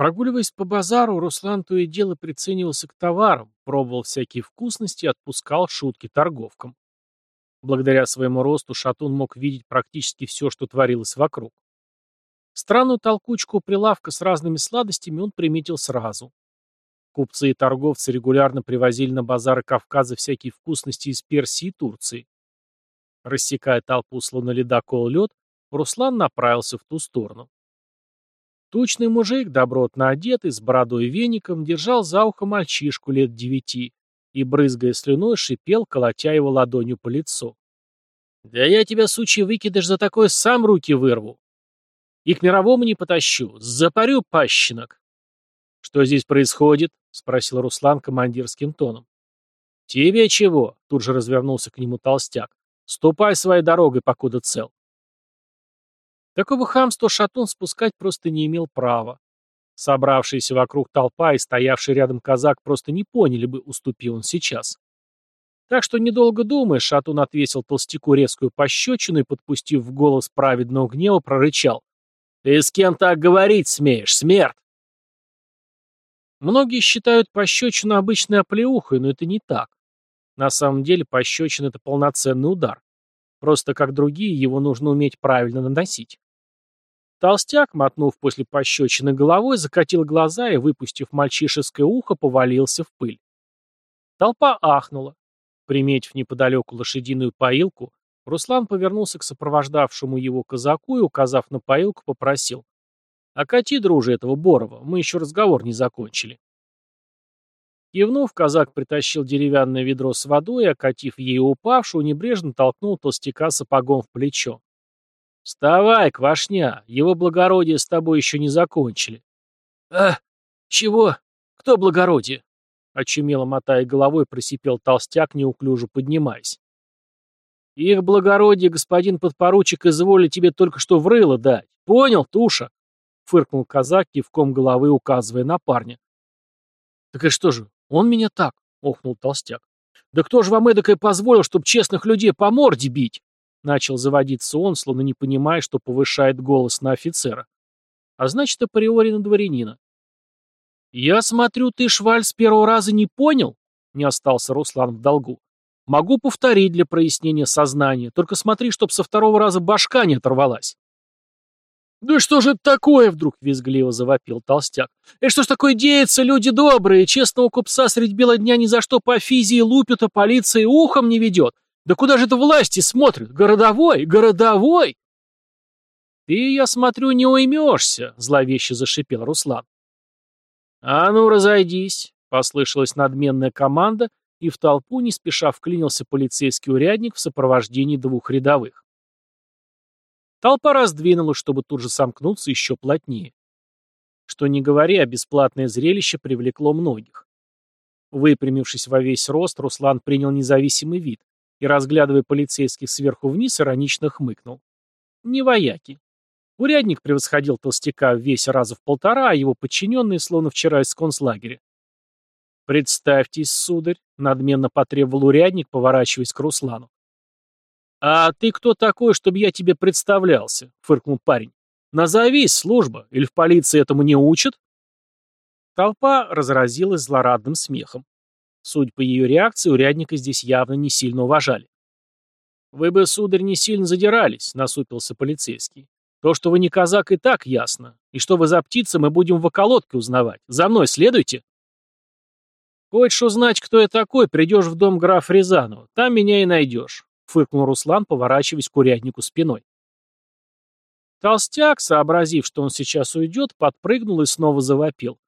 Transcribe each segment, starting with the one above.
Прогуливаясь по базару, Руслан то и дело приценивался к товарам, пробовал всякие вкусности и отпускал шутки торговкам. Благодаря своему росту Шатун мог видеть практически все, что творилось вокруг. Странную толкучку прилавка с разными сладостями он приметил сразу. Купцы и торговцы регулярно привозили на базары Кавказа всякие вкусности из Персии и Турции. Рассекая толпу, словно ледокол лед, Руслан направился в ту сторону. Тучный мужик, добротно одетый, с бородой и веником, держал за ухо мальчишку лет девяти и, брызгая слюной, шипел, колотя его ладонью по лицу. «Да я тебя, сучий выкидыш, за такое сам руки вырву. И к мировому не потащу. Запарю, пащенок!» «Что здесь происходит?» — спросил Руслан командирским тоном. «Тебе чего?» — тут же развернулся к нему толстяк. «Ступай своей дорогой, покуда цел». Такого хамства шатун спускать просто не имел права. Собравшиеся вокруг толпа и стоявший рядом казак просто не поняли бы, уступил он сейчас. Так что, недолго думая, шатун отвесил толстяку резкую пощечину и, подпустив в голос праведного гнева, прорычал. «Ты с кем так говорить смеешь, смерть?» Многие считают пощечину обычной оплеухой, но это не так. На самом деле пощечина — это полноценный удар. Просто как другие, его нужно уметь правильно наносить. Толстяк, мотнув после пощечины головой, закатил глаза и, выпустив мальчишеское ухо, повалился в пыль. Толпа ахнула. Приметив неподалеку лошадиную поилку, Руслан повернулся к сопровождавшему его казаку и, указав на поилку, попросил. «Окати, друже, этого Борова, мы еще разговор не закончили». Кивнув, казак притащил деревянное ведро с водой и, окатив ею упавшую, небрежно толкнул толстяка сапогом в плечо. «Вставай, Квашня, его благородие с тобой еще не закончили». «А, чего? Кто благородие?» Очумело мотая головой, просипел толстяк, неуклюже поднимаясь. «Их благородие, господин подпоручик, изволили тебе только что в рыло дать. Понял, туша?» Фыркнул казак, кивком головы указывая на парня. «Так и что же, он меня так?» — охнул толстяк. «Да кто же вам эдакое позволил, чтоб честных людей по морде бить?» Начал заводиться он, словно не понимая, что повышает голос на офицера. А значит, априори на дворянина. «Я смотрю, ты, Шваль, с первого раза не понял?» Не остался Руслан в долгу. «Могу повторить для прояснения сознания, только смотри, чтоб со второго раза башка не оторвалась». «Да что же это такое?» — вдруг визгливо завопил толстяк. «И что ж такое деется, люди добрые? Честного купца средь бела дня ни за что по физии лупят, а полиция ухом не ведет. Да куда же это власти смотрят? Городовой! Городовой!» «Ты, я смотрю, не уймешься», — зловеще зашипел Руслан. «А ну, разойдись!» — послышалась надменная команда, и в толпу не спеша вклинился полицейский урядник в сопровождении двух рядовых. Толпа раздвинулась, чтобы тут же сомкнуться еще плотнее. Что ни говори, а бесплатное зрелище привлекло многих. Выпрямившись во весь рост, Руслан принял независимый вид и, разглядывая полицейских сверху вниз, иронично хмыкнул. Не вояки. Урядник превосходил толстяка в весь раза в полтора, а его подчиненные словно вчера из концлагеря. «Представьтесь, сударь», — надменно потребовал урядник, поворачиваясь к Руслану. «А ты кто такой, чтобы я тебе представлялся?» — фыркнул парень. «Назовись, служба, или в полиции этому не учат?» Толпа разразилась злорадным смехом. Судя по ее реакции, урядника здесь явно не сильно уважали. «Вы бы, сударь, не сильно задирались», — насупился полицейский. «То, что вы не казак, и так ясно. И что вы за птица, мы будем в околотке узнавать. За мной следуйте». «Хочешь узнать, кто я такой, придешь в дом граф Рязанова. Там меня и найдешь фыркнул Руслан, поворачиваясь к уряднику спиной. Толстяк, сообразив, что он сейчас уйдет, подпрыгнул и снова завопил.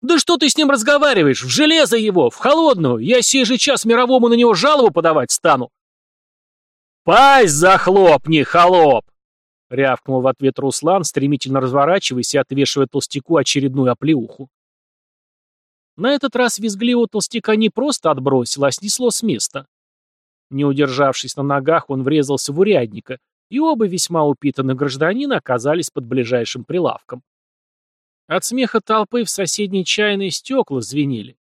«Да что ты с ним разговариваешь? В железо его! В холодную! Я сей же час мировому на него жалобу подавать стану!» «Пасть захлопни, холоп!» — рявкнул в ответ Руслан, стремительно разворачиваясь и отвешивая толстяку очередную оплеуху. На этот раз визгливого толстяка не просто отбросило, а снесло с места. Не удержавшись на ногах, он врезался в урядника, и оба весьма упитанных гражданина оказались под ближайшим прилавком. От смеха толпы в соседние чайные стекла звенели.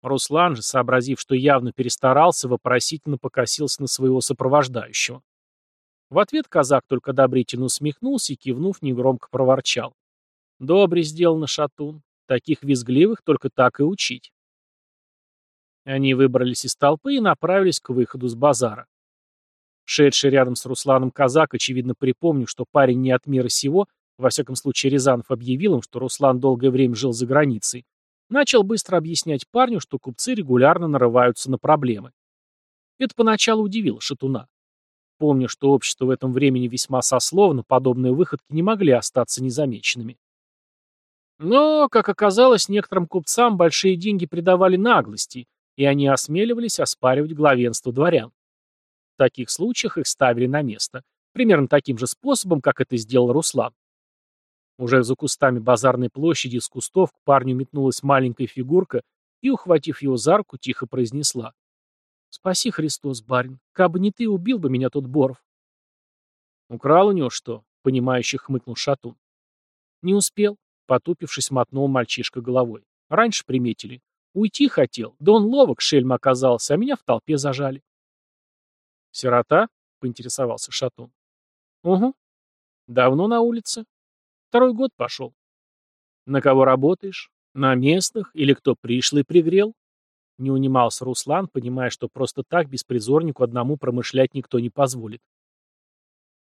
Руслан же, сообразив, что явно перестарался, вопросительно покосился на своего сопровождающего. В ответ казак только одобрительно усмехнулся и, кивнув, негромко проворчал. «Добре сделано, шатун. Таких визгливых только так и учить. Они выбрались из толпы и направились к выходу с базара. Шедший рядом с Русланом казак, очевидно припомнив, что парень не от мира сего, во всяком случае Рязанов объявил им, что Руслан долгое время жил за границей, начал быстро объяснять парню, что купцы регулярно нарываются на проблемы. Это поначалу удивило Шатуна. Помня, что общество в этом времени весьма сословно, подобные выходки не могли остаться незамеченными. Но, как оказалось, некоторым купцам большие деньги придавали наглости, и они осмеливались оспаривать главенство дворян. В таких случаях их ставили на место, примерно таким же способом, как это сделал Руслан. Уже за кустами базарной площади из кустов к парню метнулась маленькая фигурка и, ухватив его за руку, тихо произнесла. «Спаси, Христос, барин, кабы не ты, убил бы меня тот Боров». «Украл у него что?» — понимающе хмыкнул Шатун. «Не успел», — потупившись, мотнул мальчишка головой. «Раньше приметили. Уйти хотел, да он ловок, шельм оказался, а меня в толпе зажали». «Сирота?» — поинтересовался Шатун. «Угу. Давно на улице?» Второй год пошел. На кого работаешь? На местных? Или кто пришлый пригрел? Не унимался Руслан, понимая, что просто так беспризорнику одному промышлять никто не позволит.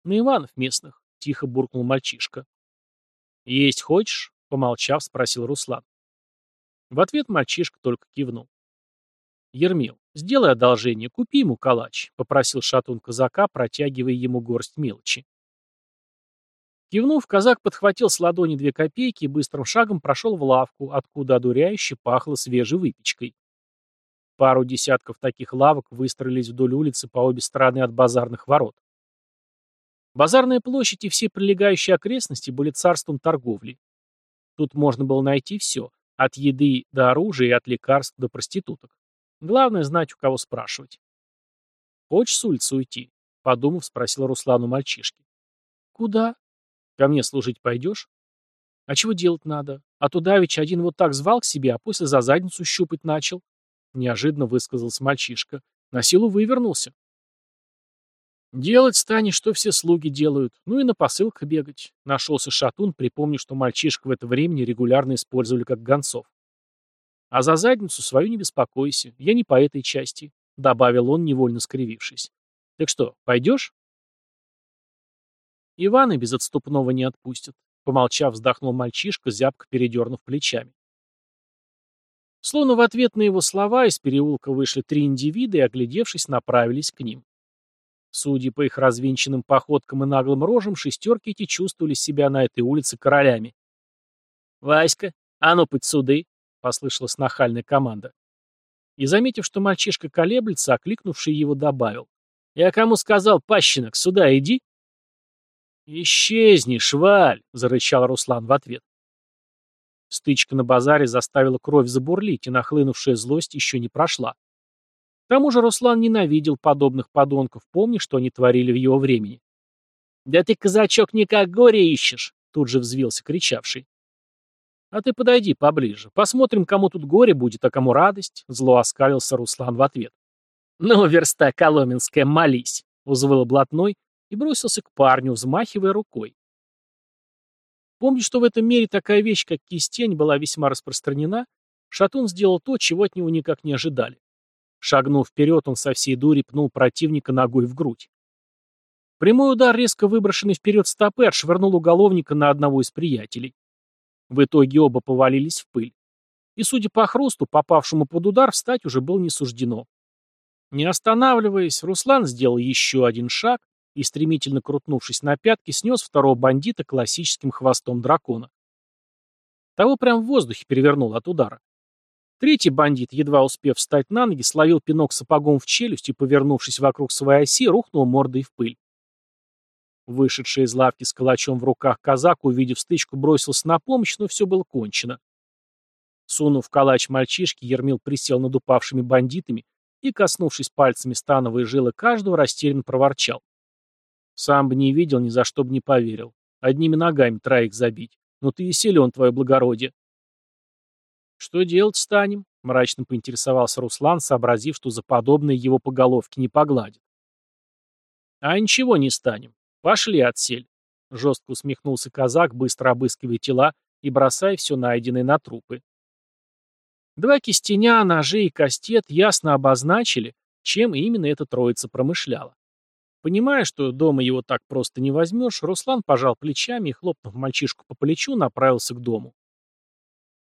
На Иванов местных, тихо буркнул мальчишка. Есть хочешь? Помолчав, спросил Руслан. В ответ мальчишка только кивнул. «Ермил, сделай одолжение, купи ему калач», — попросил шатун казака, протягивая ему горсть мелочи. Кивнув, казак подхватил с ладони две копейки и быстрым шагом прошел в лавку, откуда одуряюще пахло свежей выпечкой. Пару десятков таких лавок выстроились вдоль улицы по обе стороны от базарных ворот. Базарная площадь и все прилегающие окрестности были царством торговли. Тут можно было найти все, от еды до оружия и от лекарств до проституток. Главное знать, у кого спрашивать. «Хочешь с улицы уйти?» — подумав, спросил Руслан у мальчишки. «Куда?» Ко мне служить пойдешь? А чего делать надо? А то Давич один вот так звал к себе, а после за задницу щупать начал. Неожиданно высказался мальчишка. На силу вывернулся. Делать станешь, что все слуги делают. Ну и на посылках бегать. Нашелся шатун, припомнив, что мальчишек в это время регулярно использовали как гонцов. А за задницу свою не беспокойся. Я не по этой части, добавил он, невольно скривившись. Так что, пойдешь? Ивана без отступного не отпустят. Помолчав, вздохнул мальчишка, зябко передернув плечами. Словно в ответ на его слова из переулка вышли три индивида и, оглядевшись, направились к ним. Судя по их развинченным походкам и наглым рожам, шестерки эти чувствовали себя на этой улице королями. «Васька, а ну, подь суды!» — послышалась нахальная команда. И, заметив, что мальчишка колеблется, окликнувший его добавил. «Я кому сказал, пащенок, сюда иди!» «Исчезни, шваль!» — зарычал Руслан в ответ. Стычка на базаре заставила кровь забурлить, и нахлынувшая злость еще не прошла. К тому же Руслан ненавидел подобных подонков, помни, что они творили в его времени. «Да ты, казачок, никак горе ищешь!» — тут же взвился кричавший. «А ты подойди поближе. Посмотрим, кому тут горе будет, а кому радость», — зло оскалился Руслан в ответ. «Ну, верста коломенская, молись!» — узвыл блатной, и бросился к парню, взмахивая рукой. Помня, что в этом мире такая вещь, как кистень, была весьма распространена, Шатун сделал то, чего от него никак не ожидали. Шагнув вперед, он со всей дури пнул противника ногой в грудь. Прямой удар, резко выброшенный вперед стопы, отшвырнул уголовника на одного из приятелей. В итоге оба повалились в пыль. И, судя по хрусту, попавшему под удар, встать уже было не суждено. Не останавливаясь, Руслан сделал еще один шаг, и, стремительно крутнувшись на пятки, снес второго бандита классическим хвостом дракона. Того прямо в воздухе перевернул от удара. Третий бандит, едва успев встать на ноги, словил пинок сапогом в челюсть и, повернувшись вокруг своей оси, рухнул мордой в пыль. Вышедший из лавки с калачом в руках казак, увидев стычку, бросился на помощь, но все было кончено. Сунув калач мальчишки, Ермил присел над упавшими бандитами и, коснувшись пальцами становой жилы каждого, растерянно проворчал. Сам бы не видел, ни за что бы не поверил. Одними ногами троих забить. Но ты и силен, твое благородие. Что делать станем? Мрачно поинтересовался Руслан, сообразив, что за подобное его по головке не погладит. А ничего не станем. Пошли отсель. Жестко усмехнулся казак, быстро обыскивая тела и бросая все найденное на трупы. Два кистеня, ножи и кастет ясно обозначили, чем именно эта троица промышляла. Понимая, что дома его так просто не возьмешь, Руслан пожал плечами и, хлопнув мальчишку по плечу, направился к дому.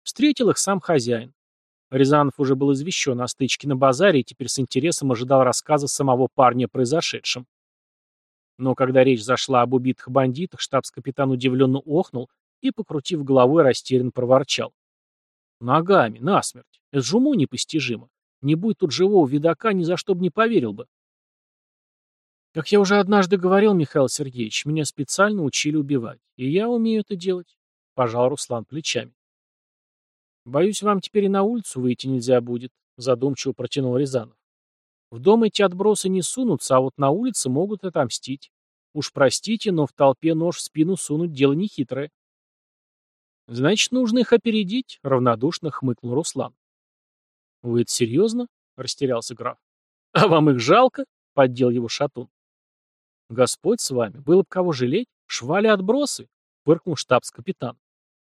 Встретил их сам хозяин. Рязанов уже был извещен о стычке на базаре и теперь с интересом ожидал рассказа самого парня о произошедшем. Но когда речь зашла об убитых бандитах, штабс-капитан удивленно охнул и, покрутив головой, растерянно проворчал. «Ногами, насмерть. Это же уму непостижимо. Не будь тут живого видака, ни за что бы не поверил бы». «Как я уже однажды говорил, Михаил Сергеевич, меня специально учили убивать, и я умею это делать», — пожал Руслан плечами. «Боюсь, вам теперь и на улицу выйти нельзя будет», — задумчиво протянул Рязанов. «В дом эти отбросы не сунутся, а вот на улице могут отомстить. Уж простите, но в толпе нож в спину сунуть дело нехитрое». «Значит, нужно их опередить», — равнодушно хмыкнул Руслан. «Вы это серьезно?» — растерялся граф. «А вам их жалко?» — поддел его шатун. «Господь с вами, было бы кого жалеть, швали отбросы», — фыркнул штабс-капитан.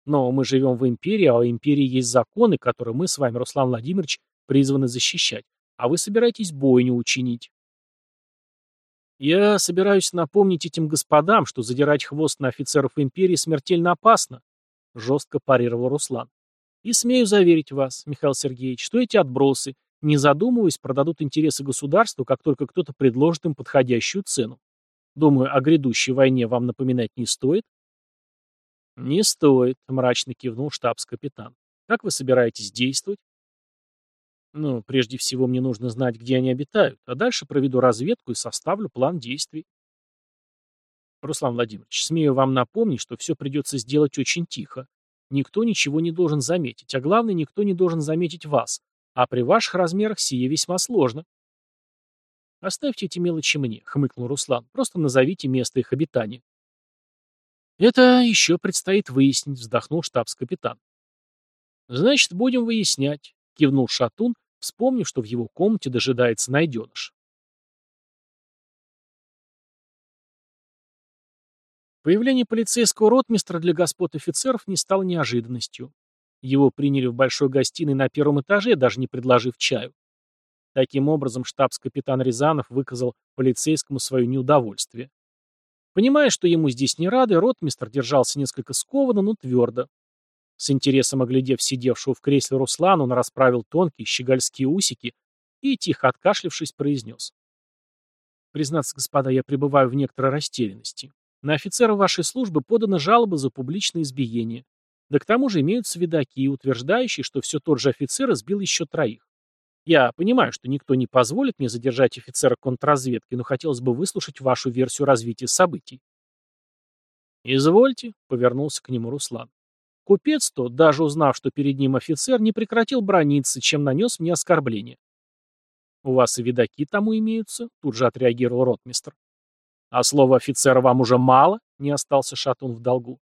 Но мы живем в империи, а у империи есть законы, которые мы с вами, Руслан Владимирович, призваны защищать. А вы собираетесь бойню учинить. Я собираюсь напомнить этим господам, что задирать хвост на офицеров империи смертельно опасно, жестко парировал Руслан. И смею заверить вас, Михаил Сергеевич, что эти отбросы, не задумываясь, продадут интересы государству, как только кто-то предложит им подходящую цену. Думаю, о грядущей войне вам напоминать не стоит, «Не стоит», — мрачно кивнул штабс-капитан. «Как вы собираетесь действовать?» «Ну, прежде всего мне нужно знать, где они обитают, а дальше проведу разведку и составлю план действий». «Руслан Владимирович, смею вам напомнить, что все придется сделать очень тихо. Никто ничего не должен заметить, а главное, никто не должен заметить вас. А при ваших размерах сие весьма сложно». «Оставьте эти мелочи мне», — хмыкнул Руслан. «Просто назовите место их обитания». «Это еще предстоит выяснить», — вздохнул штабс-капитан. «Значит, будем выяснять», — кивнул Шатун, вспомнив, что в его комнате дожидается найденыш. Появление полицейского ротмистра для господ офицеров не стало неожиданностью. Его приняли в большой гостиной на первом этаже, даже не предложив чаю. Таким образом, штабс-капитан Рязанов выказал полицейскому свое неудовольствие. Понимая, что ему здесь не рады, ротмистр держался несколько скованно, но твердо. С интересом оглядев сидевшего в кресле Руслана, он расправил тонкие щегольские усики и, тихо откашлившись, произнес. «Признаться, господа, я пребываю в некоторой растерянности. На офицера вашей службы подана жалоба за публичное избиение. Да к тому же имеются видаки, утверждающие, что все тот же офицер избил еще троих. Я понимаю, что никто не позволит мне задержать офицера контрразведки, но хотелось бы выслушать вашу версию развития событий. «Извольте», — повернулся к нему Руслан. Купец то, даже узнав, что перед ним офицер, не прекратил брониться, чем нанес мне оскорбление. «У вас и видаки тому имеются», — тут же отреагировал ротмистр. «А слово офицера вам уже мало?» — не остался шатун в долгу.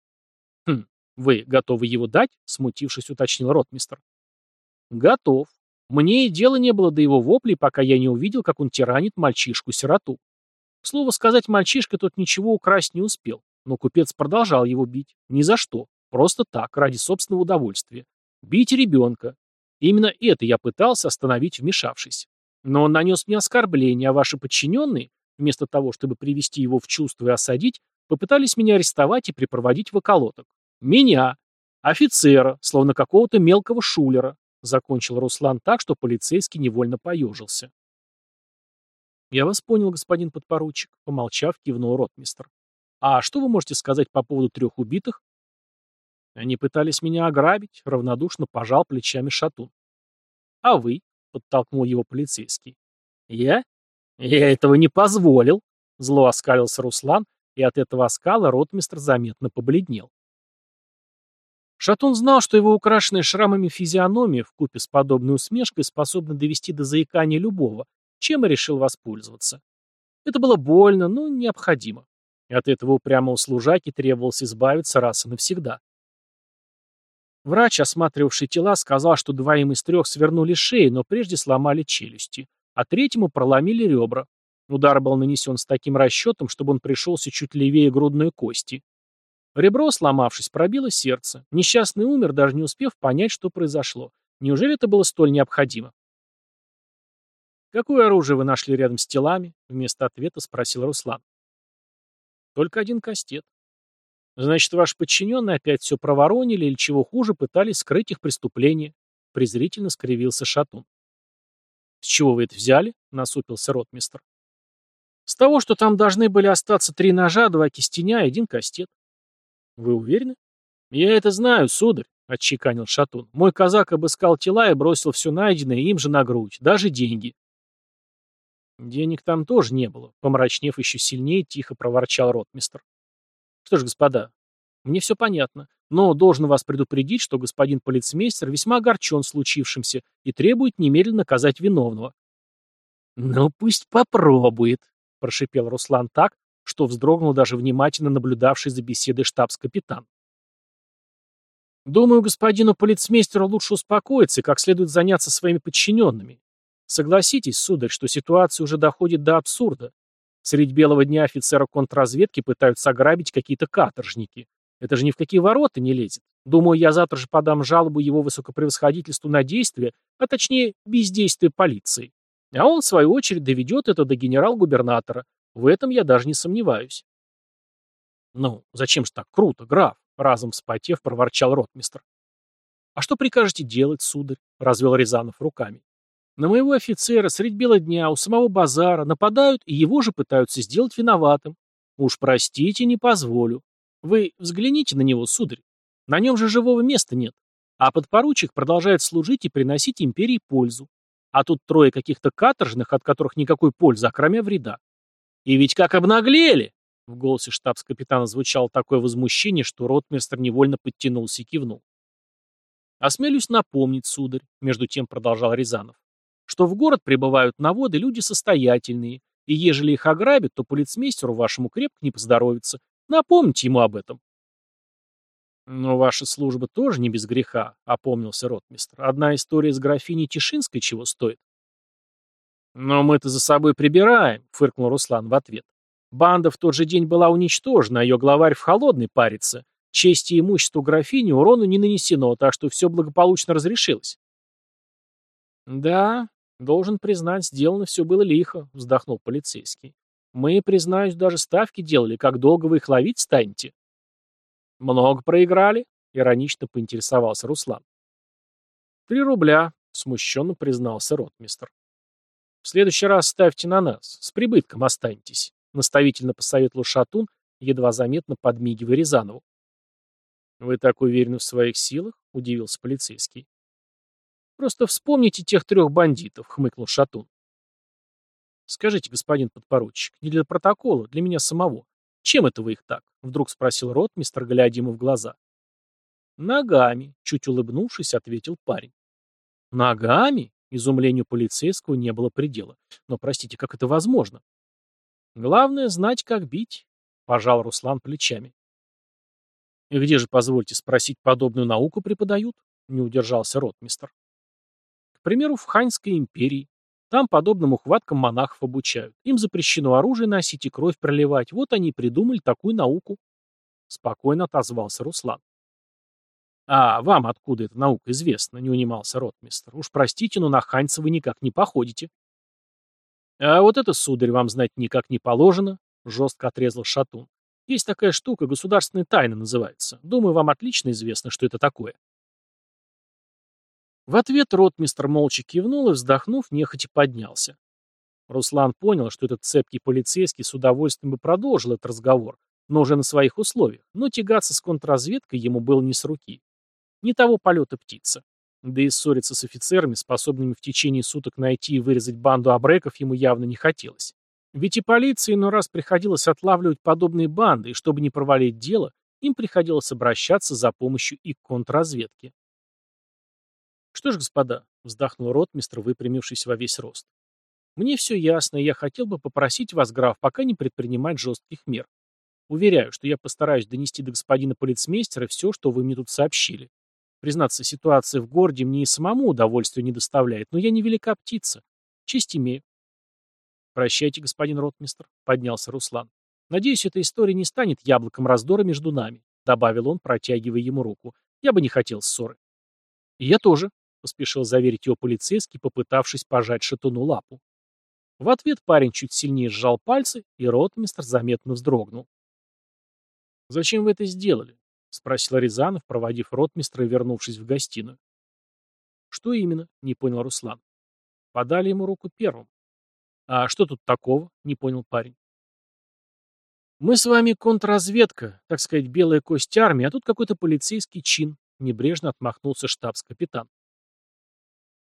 «Хм, вы готовы его дать?» — смутившись, уточнил ротмистр. «Готов», мне и дела не было до его воплей, пока я не увидел, как он тиранит мальчишку-сироту. Слово сказать, мальчишка тот ничего украсть не успел, но купец продолжал его бить. Ни за что. Просто так, ради собственного удовольствия. Бить ребенка. именно это я пытался остановить, вмешавшись. Но он нанес мне оскорбление, а ваши подчиненные, вместо того, чтобы привести его в чувство и осадить, попытались меня арестовать и припроводить в околоток. Меня, офицера, словно какого-то мелкого шулера, Закончил Руслан так, что полицейский невольно поежился. «Я вас понял, господин подпоручик», — помолчав, кивнул ротмистр. «А что вы можете сказать по поводу трех убитых?» «Они пытались меня ограбить», — равнодушно пожал плечами шатун. «А вы?» — подтолкнул его полицейский. «Я? Я этого не позволил», — зло оскалился Руслан, и от этого оскала ротмистр заметно побледнел. Шатун знал, что его украшенная шрамами физиономия вкупе с подобной усмешкой способна довести до заикания любого, чем и решил воспользоваться. Это было больно, но необходимо. И от этого упрямого служаки требовалось избавиться раз и навсегда. Врач, осматривавший тела, сказал, что двоим из трех свернули шеи, но прежде сломали челюсти, а третьему проломили ребра. Удар был нанесен с таким расчетом, чтобы он пришелся чуть левее грудной кости. Ребро, сломавшись, пробило сердце. Несчастный умер, даже не успев понять, что произошло. Неужели это было столь необходимо? «Какое оружие вы нашли рядом с телами?» Вместо ответа спросил Руслан. «Только один кастет. Значит, ваши подчиненные опять все проворонили или, чего хуже, пытались скрыть их преступление?» Презрительно скривился Шатун. «С чего вы это взяли?» — насупился ротмистр. «С того, что там должны были остаться три ножа, два кистеня и один кастет». «Вы уверены?» «Я это знаю, сударь», — отчеканил Шатун. «Мой казак обыскал тела и бросил все найденное им же на грудь, даже деньги». Денег там тоже не было, помрачнев еще сильнее, тихо проворчал ротмистр. Что ж, господа, мне все понятно, но должен вас предупредить, что господин полицмейстер весьма огорчен случившимся и требует немедленно наказать виновного. «Ну, пусть попробует», — прошипел Руслан так, что вздрогнул даже внимательно наблюдавший за беседой штабс-капитан. «Думаю, господину полицмейстеру лучше успокоиться и как следует заняться своими подчиненными. Согласитесь, сударь, что ситуация уже доходит до абсурда. Средь белого дня офицера контрразведки пытаются ограбить какие-то каторжники. Это же ни в какие ворота не лезет. Думаю, я завтра же подам жалобу его высокопревосходительству на действие, а точнее бездействие полиции. А он, в свою очередь, доведет это до генерал-губернатора. В этом я даже не сомневаюсь. «Ну, зачем же так круто, граф?» — разом вспотев, проворчал ротмистр. «А что прикажете делать, сударь?» — развел Рязанов руками. На моего офицера средь бела дня у самого базара нападают и его же пытаются сделать виноватым. Уж простите, не позволю. Вы взгляните на него, сударь. На нем же живого места нет. А подпоручик продолжает служить и приносить империи пользу. А тут трое каких-то каторжных, от которых никакой пользы, а кроме вреда. И ведь как обнаглели! В голосе штабс-капитана звучало такое возмущение, что ротмистр невольно подтянулся и кивнул. «Осмелюсь напомнить, сударь», — между тем продолжал Рязанов, что в город прибывают наводы люди состоятельные, и ежели их ограбят, то полицмейстеру вашему крепко не поздоровится. Напомните ему об этом. «Но ваша служба тоже не без греха», — опомнился ротмистр. «Одна история с графиней Тишинской чего стоит?» «Но мы-то за собой прибираем», — фыркнул Руслан в ответ. «Банда в тот же день была уничтожена, а ее главарь в холодной парится. Чести и имуществу графини урону не нанесено, так что все благополучно разрешилось». «Да, должен признать, сделано все было лихо», — вздохнул полицейский. «Мы, признаюсь, даже ставки делали, как долго вы их ловить станете». «Много проиграли?» — иронично поинтересовался Руслан. «Три рубля», — смущенно признался ротмистр. «В следующий раз ставьте на нас, с прибытком останетесь», — наставительно посоветовал Шатун, едва заметно подмигивая Рязанову. «Вы так уверены в своих силах?» — удивился полицейский. «Просто вспомните тех трех бандитов», — хмыкнул Шатун. «Скажите, господин подпоручик, не для протокола, для меня самого. Чем это вы их так?» — вдруг спросил ротмистр, глядя ему в глаза. «Ногами», — чуть улыбнувшись, ответил парень. «Ногами?» — изумлению полицейского не было предела. «Но, простите, как это возможно?» «Главное — знать, как бить», — пожал Руслан плечами. «И где же, позвольте спросить, подобную науку преподают?» — не удержался ротмистр. К примеру, в Ханьской империи. Там подобным ухваткам монахов обучают. Им запрещено оружие носить и кровь проливать. Вот они и придумали такую науку. Спокойно отозвался Руслан. «А вам откуда эта наука известна?» — не унимался ротмистр. «Уж простите, но на ханьца вы никак не походите». «А вот это, сударь, вам знать никак не положено», — жестко отрезал Шатун. «Есть такая штука, государственная тайна называется. Думаю, вам отлично известно, что это такое». В ответ ротмистр молча кивнул и, вздохнув, нехотя поднялся. Руслан понял, что этот цепкий полицейский с удовольствием бы продолжил этот разговор, но уже на своих условиях, но тягаться с контрразведкой ему было не с руки. Не того полета птица. Да и ссориться с офицерами, способными в течение суток найти и вырезать банду абреков, ему явно не хотелось. Ведь и полиции иной раз приходилось отлавливать подобные банды, и чтобы не провалить дело, им приходилось обращаться за помощью и к контрразведке. «Что ж, господа», — вздохнул ротмистр, выпрямившись во весь рост. «Мне все ясно, и я хотел бы попросить вас, граф, пока не предпринимать жестких мер. Уверяю, что я постараюсь донести до господина полицмейстера все, что вы мне тут сообщили. Признаться, ситуация в городе мне и самому удовольствия не доставляет, но я не велика птица. Честь имею». «Прощайте, господин ротмистр», — поднялся Руслан. «Надеюсь, эта история не станет яблоком раздора между нами. — добавил он, протягивая ему руку. «Я бы не хотел ссоры». «И я тоже», — поспешил заверить его полицейский, попытавшись пожать шатуну лапу. В ответ парень чуть сильнее сжал пальцы, и ротмистр заметно вздрогнул. «Зачем вы это сделали?» — спросил Рязанов, проводив ротмистра и вернувшись в гостиную. «Что именно?» — не понял Руслан. Подали ему руку первым. «А что тут такого?» — не понял парень. «Мы с вами контрразведка, так сказать, белая кость армии, а тут какой-то полицейский чин», — небрежно отмахнулся штабс-капитан.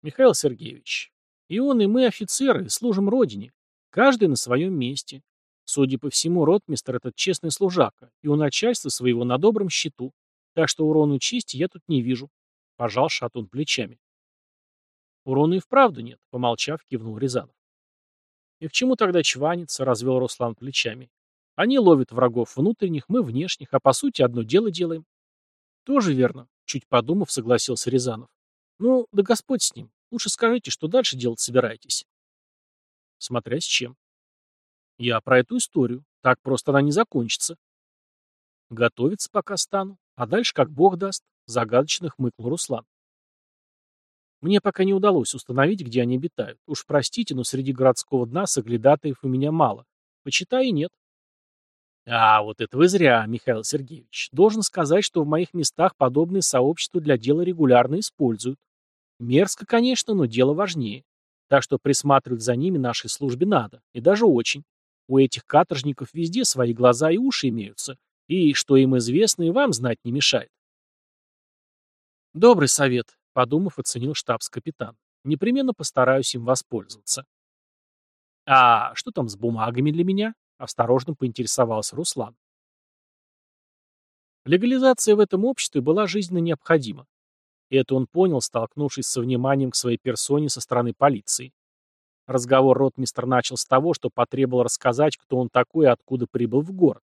«Михаил Сергеевич, и он, и мы офицеры, служим Родине, каждый на своем месте. Судя по всему, ротмистер этот честный служака, и у начальства своего на добром счету, так что урону чести я тут не вижу», — пожал Шатун плечами. «Урона и вправду нет», — помолчав, кивнул Рязанов. «И к чему тогда чваниться?» — развел Руслан плечами. «Они ловят врагов внутренних, мы внешних, а по сути одно дело делаем». «Тоже верно», — чуть подумав, согласился Рязанов. «Ну, да Господь с ним. Лучше скажите, что дальше делать собираетесь?» «Смотря с чем». «Я про эту историю. Так просто она не закончится». «Готовиться пока стану, а дальше как Бог даст», — загадочно хмыкнул Руслан. Мне пока не удалось установить, где они обитают. Уж простите, но среди городского дна соглядатаев у меня мало. Почитай и нет. А, вот это вы зря, Михаил Сергеевич. Должен сказать, что в моих местах подобные сообщества для дела регулярно используют. Мерзко, конечно, но дело важнее. Так что присматривать за ними нашей службе надо. И даже очень. У этих каторжников везде свои глаза и уши имеются. И что им известно, и вам знать не мешает. Добрый совет, Подумав, оценил штабс-капитан. Непременно постараюсь им воспользоваться. «А что там с бумагами для меня?» — осторожно поинтересовался Руслан. Легализация в этом обществе была жизненно необходима. Это он понял, столкнувшись со вниманием к своей персоне со стороны полиции. Разговор ротмистр начал с того, что потребовал рассказать, кто он такой и откуда прибыл в город.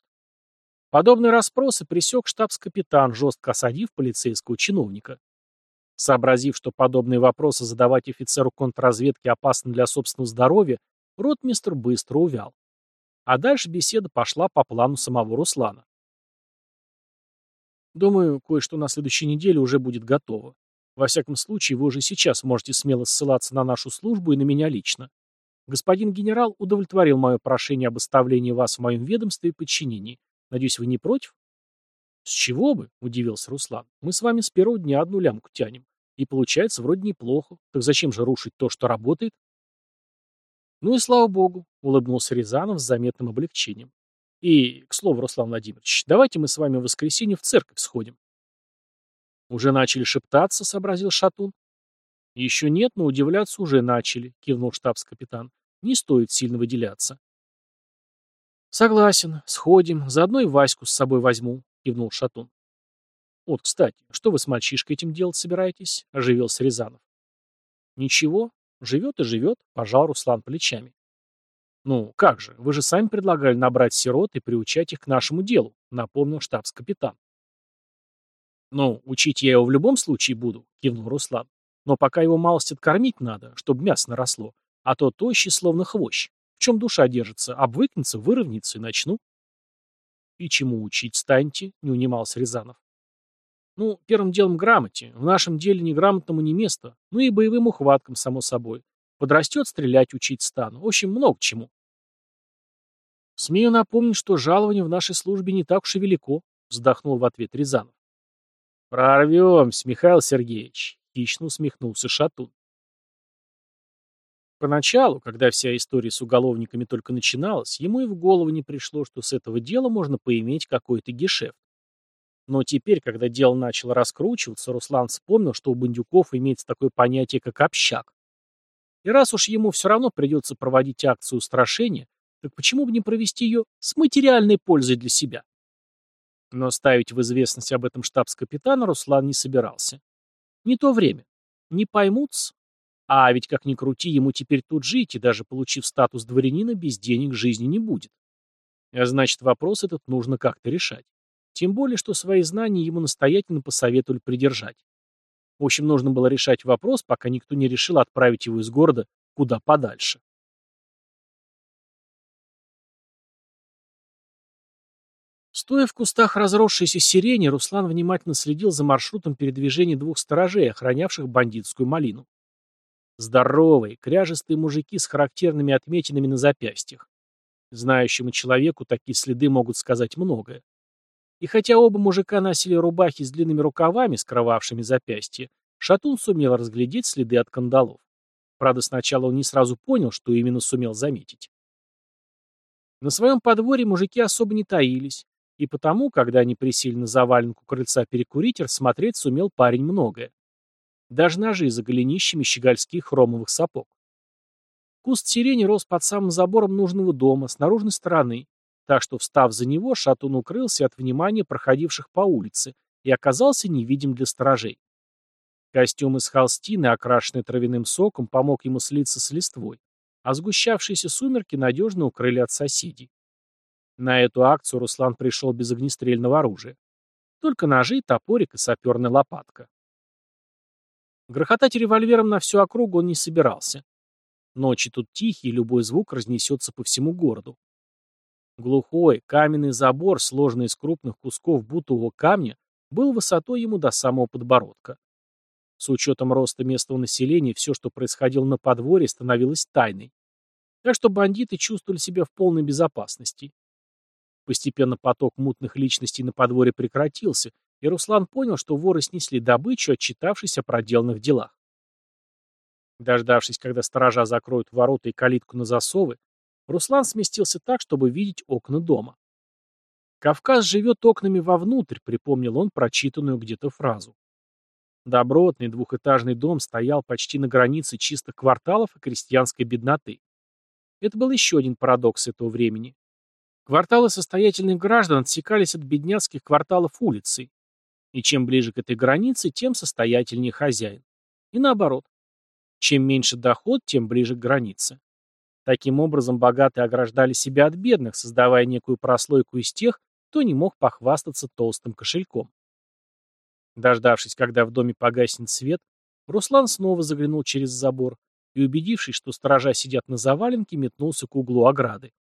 Подобные расспросы пресек штабс-капитан, жестко осадив полицейского чиновника. Сообразив, что подобные вопросы задавать офицеру контрразведки опасно для собственного здоровья, ротмистр быстро увял. А дальше беседа пошла по плану самого Руслана. Думаю, кое-что на следующей неделе уже будет готово. Во всяком случае, вы уже сейчас можете смело ссылаться на нашу службу и на меня лично. Господин генерал удовлетворил мое прошение об оставлении вас в моем ведомстве и подчинении. Надеюсь, вы не против? С чего бы? Удивился Руслан. Мы с вами с первого дня одну лямку тянем. И получается вроде неплохо. Так зачем же рушить то, что работает? Ну и слава богу, улыбнулся Рязанов с заметным облегчением. И, к слову, Руслан Владимирович, давайте мы с вами в воскресенье в церковь сходим. Уже начали шептаться, сообразил Шатун. Еще нет, но удивляться уже начали, кивнул штабс-капитан. Не стоит сильно выделяться. Согласен, сходим, заодно и Ваську с собой возьму, кивнул Шатун. «Вот, кстати, что вы с мальчишкой этим делать собираетесь?» – оживился Рязанов. «Ничего, живет и живет», – пожал Руслан плечами. «Ну, как же, вы же сами предлагали набрать сирот и приучать их к нашему делу», – напомнил штабс-капитан. «Ну, учить я его в любом случае буду», – кивнул Руслан. «Но пока его малость откормить надо, чтобы мясо наросло, а то тощий, словно хвощ. В чем душа держится, обвыкнется, выровняется и начну». «И чему учить станьте?» – не унимался Рязанов. Ну, первым делом грамоте. В нашем деле неграмотному не место. Ну и боевым ухваткам, само собой. Подрастет, стрелять учить стану. В общем, много чему. Смею напомнить, что жалование в нашей службе не так уж и велико, вздохнул в ответ Рязанов. Прорвемся, Михаил Сергеевич, хищно усмехнулся Шатун. Поначалу, когда вся история с уголовниками только начиналась, ему и в голову не пришло, что с этого дела можно поиметь какой-то гешефт. Но теперь, когда дело начало раскручиваться, Руслан вспомнил, что у бандюков имеется такое понятие, как общак. И раз уж ему все равно придется проводить акцию устрашения, так почему бы не провести ее с материальной пользой для себя? Но ставить в известность об этом штабс-капитана Руслан не собирался. Не то время. Не поймутся. А ведь как ни крути, ему теперь тут жить, и даже получив статус дворянина, без денег жизни не будет. А значит, вопрос этот нужно как-то решать. Тем более, что свои знания ему настоятельно посоветовали придержать. В общем, нужно было решать вопрос, пока никто не решил отправить его из города куда подальше. Стоя в кустах разросшейся сирени, Руслан внимательно следил за маршрутом передвижения двух сторожей, охранявших бандитскую малину. Здоровые, кряжестые мужики с характерными отметинами на запястьях. Знающему человеку такие следы могут сказать многое. И хотя оба мужика носили рубахи с длинными рукавами, скрывавшими запястья, Шатун сумел разглядеть следы от кандалов. Правда, сначала он не сразу понял, что именно сумел заметить. На своем подворье мужики особо не таились, и потому, когда они присели на заваленку крыльца перекурить, рассмотреть сумел парень многое. Даже ножи за голенищами щегольских хромовых сапог. Куст сирени рос под самым забором нужного дома, с наружной стороны, так что, встав за него, шатун укрылся от внимания проходивших по улице и оказался невидим для сторожей. Костюм из холстины, окрашенный травяным соком, помог ему слиться с листвой, а сгущавшиеся сумерки надежно укрыли от соседей. На эту акцию Руслан пришел без огнестрельного оружия. Только ножи, топорик и саперная лопатка. Грохотать револьвером на всю округу он не собирался. Ночи тут тихие, любой звук разнесется по всему городу. Глухой, каменный забор, сложенный из крупных кусков бутового камня, был высотой ему до самого подбородка. С учетом роста местного населения, все, что происходило на подворье, становилось тайной. Так что бандиты чувствовали себя в полной безопасности. Постепенно поток мутных личностей на подворье прекратился, и Руслан понял, что воры снесли добычу, отчитавшись о проделанных делах. Дождавшись, когда сторожа закроют ворота и калитку на засовы, Руслан сместился так, чтобы видеть окна дома. «Кавказ живет окнами вовнутрь», — припомнил он прочитанную где-то фразу. Добротный двухэтажный дом стоял почти на границе чистых кварталов и крестьянской бедноты. Это был еще один парадокс этого времени. Кварталы состоятельных граждан отсекались от бедняцких кварталов улицы. И чем ближе к этой границе, тем состоятельнее хозяин. И наоборот. Чем меньше доход, тем ближе к границе. Таким образом, богатые ограждали себя от бедных, создавая некую прослойку из тех, кто не мог похвастаться толстым кошельком. Дождавшись, когда в доме погаснет свет, Руслан снова заглянул через забор и, убедившись, что сторожа сидят на заваленке, метнулся к углу ограды.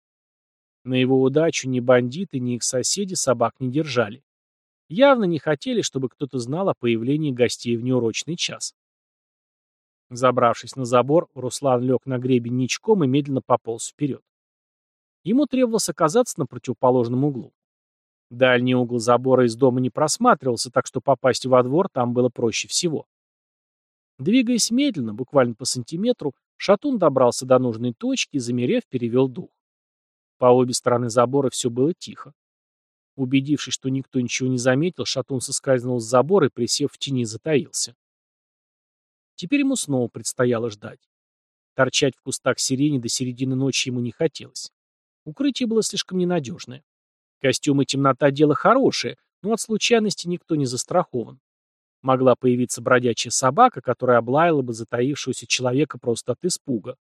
На его удачу ни бандиты, ни их соседи собак не держали. Явно не хотели, чтобы кто-то знал о появлении гостей в неурочный час. Забравшись на забор, Руслан лег на гребень ничком и медленно пополз вперед. Ему требовалось оказаться на противоположном углу. Дальний угол забора из дома не просматривался, так что попасть во двор там было проще всего. Двигаясь медленно, буквально по сантиметру, Шатун добрался до нужной точки и, замерев, перевел дух. По обе стороны забора все было тихо. Убедившись, что никто ничего не заметил, Шатун соскользнул с забора и, присев в тени, затаился. Теперь ему снова предстояло ждать. Торчать в кустах сирени до середины ночи ему не хотелось. Укрытие было слишком ненадежное. Костюм и темнота – дело хорошее, но от случайности никто не застрахован. Могла появиться бродячая собака, которая облаяла бы затаившегося человека просто от испуга.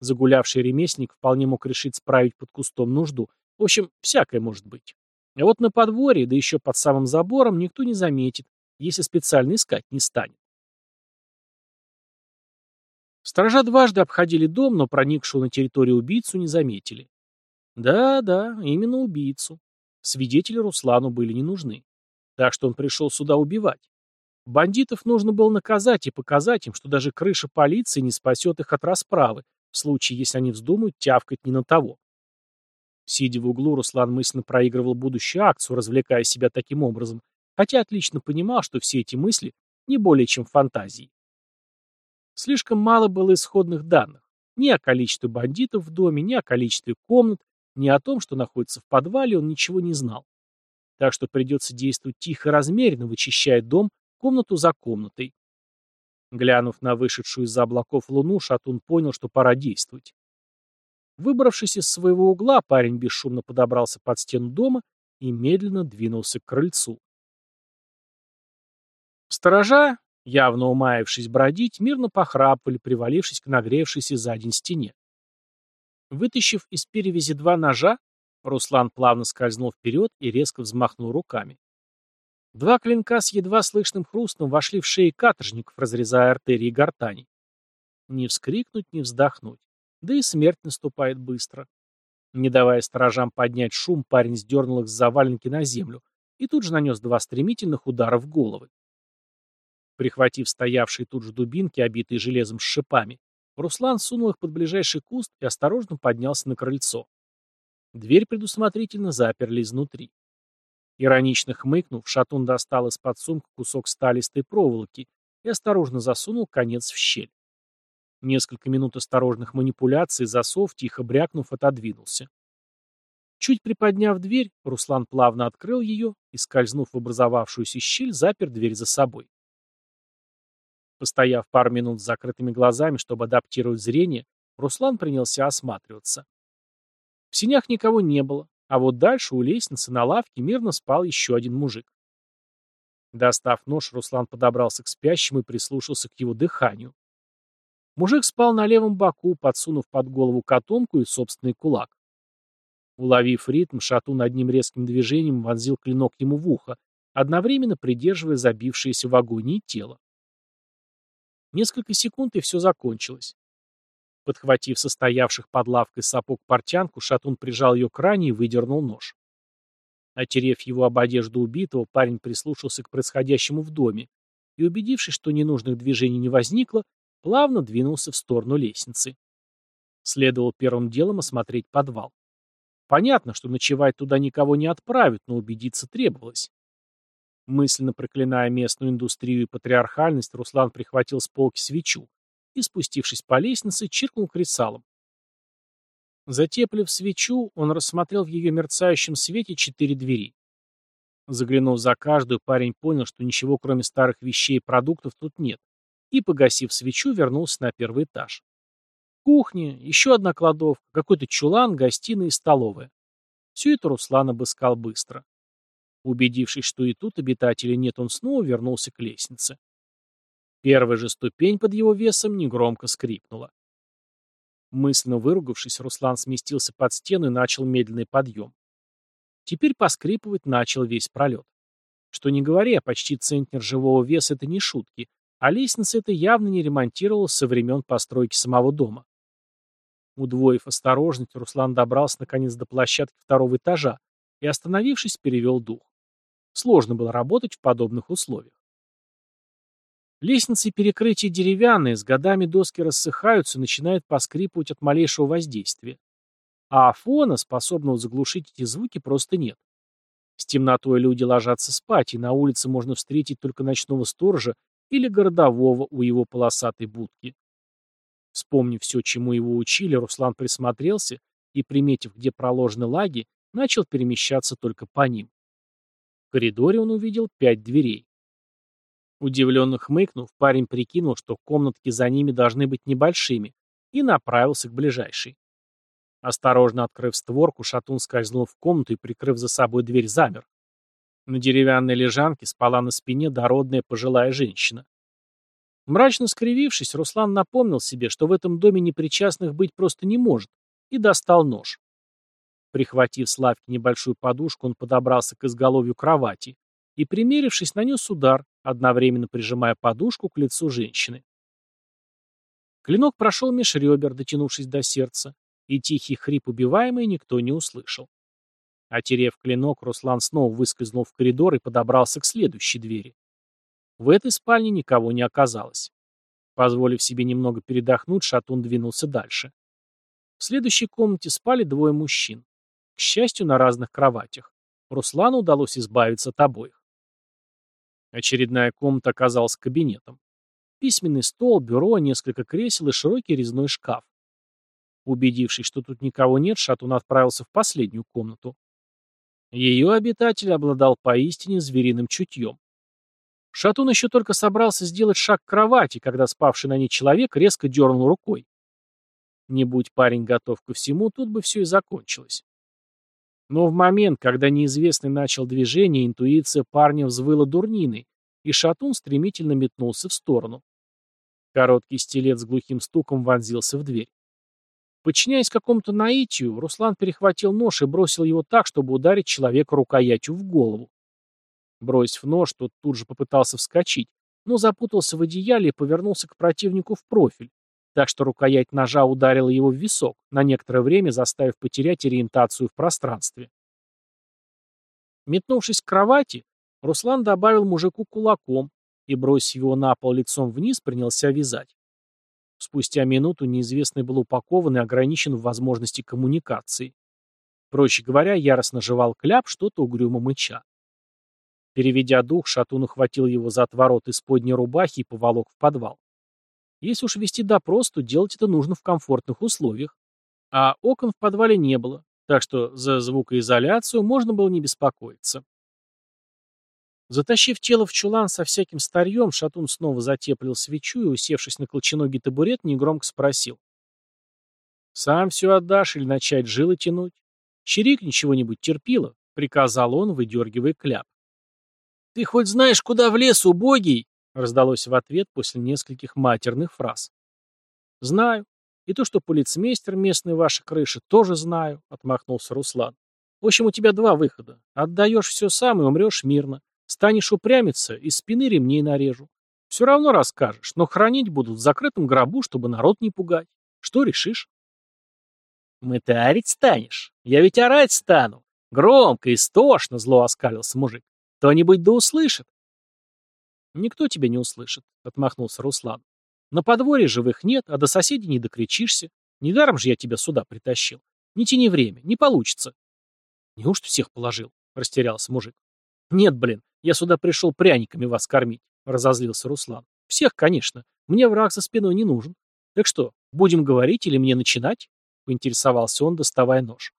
Загулявший ремесленник вполне мог решить справить под кустом нужду. В общем, всякое может быть. А вот на подворье, да еще под самым забором, никто не заметит, если специально искать не станет. Сторожа дважды обходили дом, но проникшего на территорию убийцу не заметили. Да-да, именно убийцу. Свидетели Руслану были не нужны. Так что он пришел сюда убивать. Бандитов нужно было наказать и показать им, что даже крыша полиции не спасет их от расправы, в случае, если они вздумают тявкать не на того. Сидя в углу, Руслан мысленно проигрывал будущую акцию, развлекая себя таким образом, хотя отлично понимал, что все эти мысли не более чем фантазии. Слишком мало было исходных данных. Ни о количестве бандитов в доме, ни о количестве комнат, ни о том, что находится в подвале, он ничего не знал. Так что придется действовать тихо и размеренно, вычищая дом комнату за комнатой. Глянув на вышедшую из-за облаков луну, Шатун понял, что пора действовать. Выбравшись из своего угла, парень бесшумно подобрался под стену дома и медленно двинулся к крыльцу. Сторожа, явно умаявшись бродить, мирно похрапывали, привалившись к нагревшейся за день стене. Вытащив из перевязи два ножа, Руслан плавно скользнул вперед и резко взмахнул руками. Два клинка с едва слышным хрустом вошли в шеи каторжников, разрезая артерии гортани. Не вскрикнуть, не вздохнуть. Да и смерть наступает быстро. Не давая сторожам поднять шум, парень сдернул их с заваленки на землю и тут же нанес два стремительных удара в головы. Прихватив стоявшие тут же дубинки, обитые железом с шипами, Руслан сунул их под ближайший куст и осторожно поднялся на крыльцо. Дверь предусмотрительно заперли изнутри. Иронично хмыкнув, Шатун достал из-под сумки кусок сталистой проволоки и осторожно засунул конец в щель. Несколько минут осторожных манипуляций, засов, тихо брякнув, отодвинулся. Чуть приподняв дверь, Руслан плавно открыл ее и, скользнув в образовавшуюся щель, запер дверь за собой. Постояв пару минут с закрытыми глазами, чтобы адаптировать зрение, Руслан принялся осматриваться. В синях никого не было, а вот дальше у лестницы на лавке мирно спал еще один мужик. Достав нож, Руслан подобрался к спящему и прислушался к его дыханию. Мужик спал на левом боку, подсунув под голову котомку и собственный кулак. Уловив ритм, Шатун одним резким движением вонзил клинок ему в ухо, одновременно придерживая забившееся в агонии тело. Несколько секунд, и все закончилось. Подхватив состоявших под лавкой сапог портянку, Шатун прижал ее к ране и выдернул нож. Отерев его об одежду убитого, парень прислушался к происходящему в доме и, убедившись, что ненужных движений не возникло, плавно двинулся в сторону лестницы. Следовало первым делом осмотреть подвал. Понятно, что ночевать туда никого не отправят, но убедиться требовалось. Мысленно проклиная местную индустрию и патриархальность, Руслан прихватил с полки свечу и, спустившись по лестнице, чиркнул кресалом. Затеплив свечу, он рассмотрел в ее мерцающем свете четыре двери. Заглянув за каждую, парень понял, что ничего кроме старых вещей и продуктов тут нет, и, погасив свечу, вернулся на первый этаж. Кухня, еще одна кладовка, какой-то чулан, гостиная и столовая. Все это Руслан обыскал быстро. Убедившись, что и тут обитателей нет, он снова вернулся к лестнице. Первая же ступень под его весом негромко скрипнула. Мысленно выругавшись, Руслан сместился под стену и начал медленный подъем. Теперь поскрипывать начал весь пролет. Что не говоря, почти центнер живого веса — это не шутки, а лестница это явно не ремонтировалась со времен постройки самого дома. Удвоив осторожность, Руслан добрался наконец до площадки второго этажа и, остановившись, перевел дух. Сложно было работать в подобных условиях. Лестницы и перекрытия деревянные, с годами доски рассыхаются и начинают поскрипывать от малейшего воздействия. А фона, способного заглушить эти звуки, просто нет. С темнотой люди ложатся спать, и на улице можно встретить только ночного сторожа или городового у его полосатой будки. Вспомнив все, чему его учили, Руслан присмотрелся и, приметив, где проложены лаги, начал перемещаться только по ним. В коридоре он увидел пять дверей. Удивленно хмыкнув, парень прикинул, что комнатки за ними должны быть небольшими, и направился к ближайшей. Осторожно открыв створку, шатун скользнул в комнату и, прикрыв за собой дверь, замер. На деревянной лежанке спала на спине дородная пожилая женщина. Мрачно скривившись, Руслан напомнил себе, что в этом доме непричастных быть просто не может, и достал нож. Прихватив с лавки небольшую подушку, он подобрался к изголовью кровати и, примерившись, нанес удар, одновременно прижимая подушку к лицу женщины. Клинок прошел меж ребер, дотянувшись до сердца, и тихий хрип убиваемый никто не услышал. Отерев клинок, Руслан снова выскользнул в коридор и подобрался к следующей двери. В этой спальне никого не оказалось. Позволив себе немного передохнуть, Шатун двинулся дальше. В следующей комнате спали двое мужчин. К счастью, на разных кроватях. Руслану удалось избавиться от обоих. Очередная комната оказалась кабинетом. Письменный стол, бюро, несколько кресел и широкий резной шкаф. Убедившись, что тут никого нет, Шатун отправился в последнюю комнату. Ее обитатель обладал поистине звериным чутьем. Шатун еще только собрался сделать шаг к кровати, когда спавший на ней человек резко дернул рукой. Не будь парень готов ко всему, тут бы все и закончилось. Но в момент, когда неизвестный начал движение, интуиция парня взвыла дурниной, и шатун стремительно метнулся в сторону. Короткий стилет с глухим стуком вонзился в дверь. Подчиняясь какому-то наитию, Руслан перехватил нож и бросил его так, чтобы ударить человека рукоятью в голову. Бросив нож, тот тут же попытался вскочить, но запутался в одеяле и повернулся к противнику в профиль, так что рукоять ножа ударила его в висок, на некоторое время заставив потерять ориентацию в пространстве. Метнувшись к кровати, Руслан добавил мужику кулаком и, бросив его на пол лицом вниз, принялся вязать. Спустя минуту неизвестный был упакован и ограничен в возможности коммуникации. Проще говоря, яростно жевал кляп, что-то угрюмо мыча. Переведя дух, Шатун ухватил его за отворот из подней рубахи и поволок в подвал. Если уж вести допрос, то делать это нужно в комфортных условиях. А окон в подвале не было, так что за звукоизоляцию можно было не беспокоиться. Затащив тело в чулан со всяким старьем, Шатун снова затеплил свечу и, усевшись на колченогий табурет, негромко спросил. «Сам все отдашь или начать жилы тянуть? Чирик ничего-нибудь терпила», — приказал он, выдергивая кляп. «Ты хоть знаешь, куда в лес, убогий?» — раздалось в ответ после нескольких матерных фраз. «Знаю. И то, что полицмейстер местный вашей крыши, тоже знаю», — отмахнулся Руслан. «В общем, у тебя два выхода. Отдаешь все сам и умрешь мирно. Станешь упрямиться, из спины ремней нарежу. Все равно расскажешь, но хранить будут в закрытом гробу, чтобы народ не пугать. Что решишь? Мытарить станешь? Я ведь орать стану. Громко, истошно, зло оскалился мужик. Кто-нибудь да услышит. Никто тебя не услышит, отмахнулся Руслан. На подворье живых нет, а до соседей не докричишься. Недаром же я тебя сюда притащил. Не тяни время, не получится. Неужто всех положил? Растерялся мужик. Нет, блин, я сюда пришел пряниками вас кормить, разозлился Руслан. Всех, конечно. Мне враг со спиной не нужен. Так что, будем говорить или мне начинать? Поинтересовался он, доставая нож.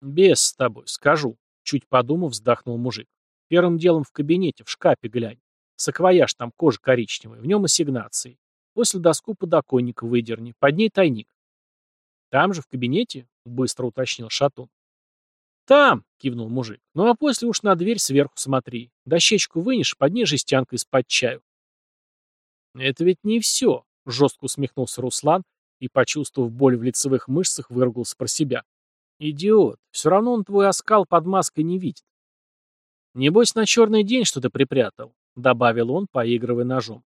Без с тобой, скажу. Чуть подумав, вздохнул мужик. Первым делом в кабинете, в шкафе глянь. Саквояж там кожа коричневая, в нем ассигнации. После доску подоконника выдерни, под ней тайник. Там же, в кабинете, быстро уточнил Шатун. «Там!» — кивнул мужик. «Ну а после уж на дверь сверху смотри. Дощечку вынешь, под ней жестянка из-под чаю». «Это ведь не все», — жестко усмехнулся Руслан и, почувствовав боль в лицевых мышцах, выругался про себя. «Идиот, все равно он твой оскал под маской не видит». «Небось, на черный день что-то припрятал», — добавил он, поигрывая ножом.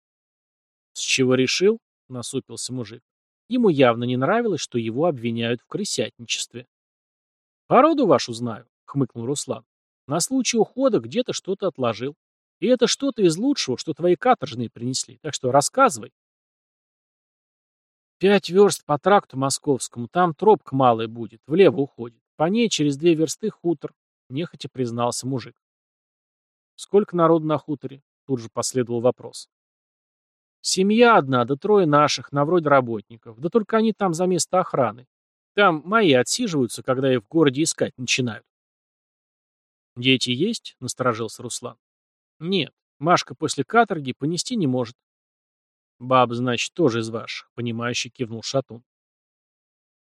«С чего решил?» — насупился мужик. Ему явно не нравилось, что его обвиняют в крысятничестве. «Породу вашу знаю», — хмыкнул Руслан. «На случай ухода где-то что-то отложил. И это что-то из лучшего, что твои каторжные принесли. Так что рассказывай». «Пять верст по тракту московскому, там тропка малая будет, влево уходит. По ней через две версты хутор», — нехотя признался мужик. «Сколько народу на хуторе?» — тут же последовал вопрос. «Семья одна, да трое наших, на вроде работников. Да только они там за место охраны. Там мои отсиживаются, когда их в городе искать начинают. «Дети есть?» — насторожился Руслан. «Нет. Машка после каторги понести не может». «Баб, значит, тоже из ваших», — понимающе кивнул Шатун.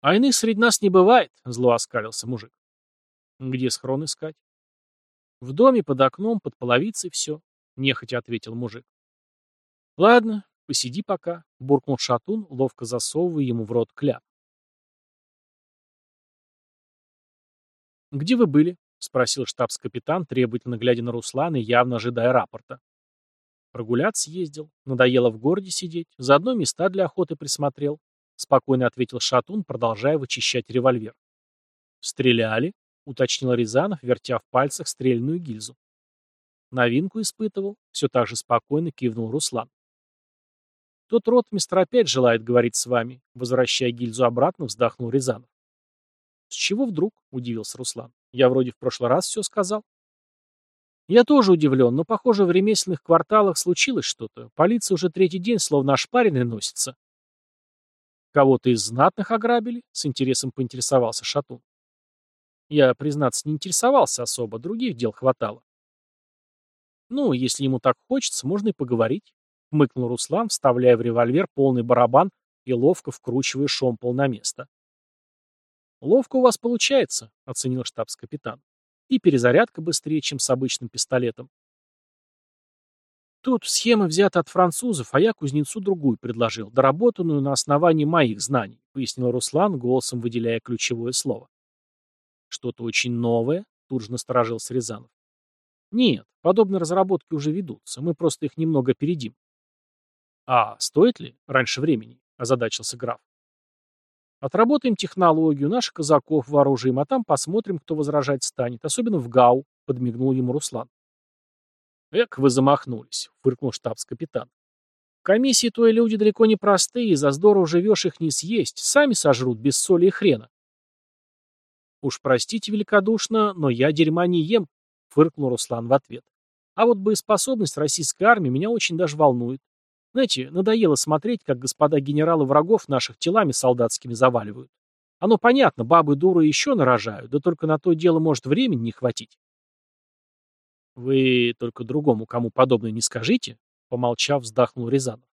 «А иных среди нас не бывает», — зло оскалился мужик. «Где схрон искать?» «В доме, под окном, под половицей все», — нехотя ответил мужик. «Ладно, посиди пока», — буркнул Шатун, ловко засовывая ему в рот кляп. «Где вы были?» — спросил штабс-капитан, требовательно глядя на Руслана и явно ожидая рапорта. «Прогуляться ездил. Надоело в городе сидеть. Заодно места для охоты присмотрел», — спокойно ответил Шатун, продолжая вычищать револьвер. «Стреляли?» — уточнил Рязанов, вертя в пальцах стрельную гильзу. «Новинку испытывал», — все так же спокойно кивнул Руслан. «Тот ротмистр опять желает говорить с вами», — возвращая гильзу обратно, вздохнул Рязанов. «С чего вдруг?» — удивился Руслан. «Я вроде в прошлый раз все сказал». «Я тоже удивлен, но, похоже, в ремесленных кварталах случилось что-то. Полиция уже третий день словно ошпаренная носится». «Кого-то из знатных ограбили?» — с интересом поинтересовался Шатун. Я, признаться, не интересовался особо, других дел хватало. «Ну, если ему так хочется, можно и поговорить», — хмыкнул Руслан, вставляя в револьвер полный барабан и ловко вкручивая шомпол на место. «Ловко у вас получается», — оценил штабс-капитан. «И перезарядка быстрее, чем с обычным пистолетом». «Тут схема взята от французов, а я кузнецу другую предложил, доработанную на основании моих знаний», — пояснил Руслан, голосом выделяя ключевое слово. «Что-то очень новое?» — тут же насторожился Рязанов. «Нет, подобные разработки уже ведутся, мы просто их немного опередим». А стоит ли? Раньше времени, озадачился граф. Отработаем технологию, наших казаков вооружим, а там посмотрим, кто возражать станет, особенно в ГАУ, подмигнул ему Руслан. Эк, вы замахнулись, фыркнул штабс-капитан. комиссии твои люди далеко не простые, за здорово живешь их не съесть, сами сожрут без соли и хрена. Уж простите великодушно, но я дерьма не ем, фыркнул Руслан в ответ. А вот боеспособность российской армии меня очень даже волнует. Знаете, надоело смотреть, как господа генералы врагов наших телами солдатскими заваливают. Оно понятно, бабы дуры еще нарожают, да только на то дело может времени не хватить. Вы только другому кому подобное не скажите, помолчав, вздохнул Рязанов.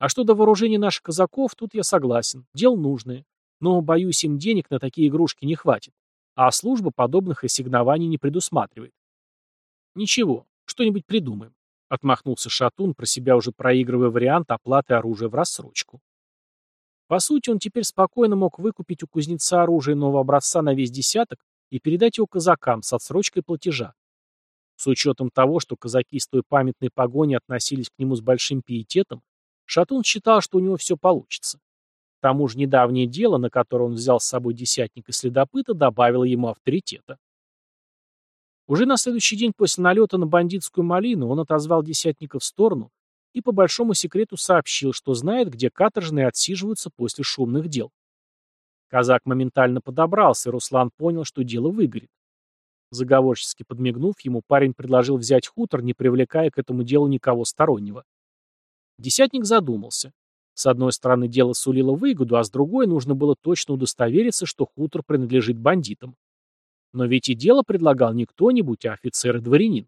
А что до вооружения наших казаков, тут я согласен, дело нужное. Но, боюсь, им денег на такие игрушки не хватит, а служба подобных ассигнований не предусматривает. Ничего, что-нибудь придумаем. Отмахнулся Шатун, про себя уже проигрывая вариант оплаты оружия в рассрочку. По сути, он теперь спокойно мог выкупить у кузнеца оружие нового образца на весь десяток и передать его казакам с отсрочкой платежа. С учетом того, что казаки с той памятной погони относились к нему с большим пиететом, Шатун считал, что у него все получится. К тому же недавнее дело, на которое он взял с собой десятник и следопыта, добавило ему авторитета. Уже на следующий день после налета на бандитскую малину он отозвал десятника в сторону и по большому секрету сообщил, что знает, где каторжные отсиживаются после шумных дел. Казак моментально подобрался, и Руслан понял, что дело выгорит. Заговорчески подмигнув, ему парень предложил взять хутор, не привлекая к этому делу никого стороннего. Десятник задумался. С одной стороны, дело сулило выгоду, а с другой нужно было точно удостовериться, что хутор принадлежит бандитам. Но ведь и дело предлагал не кто-нибудь, а офицер и дворянин.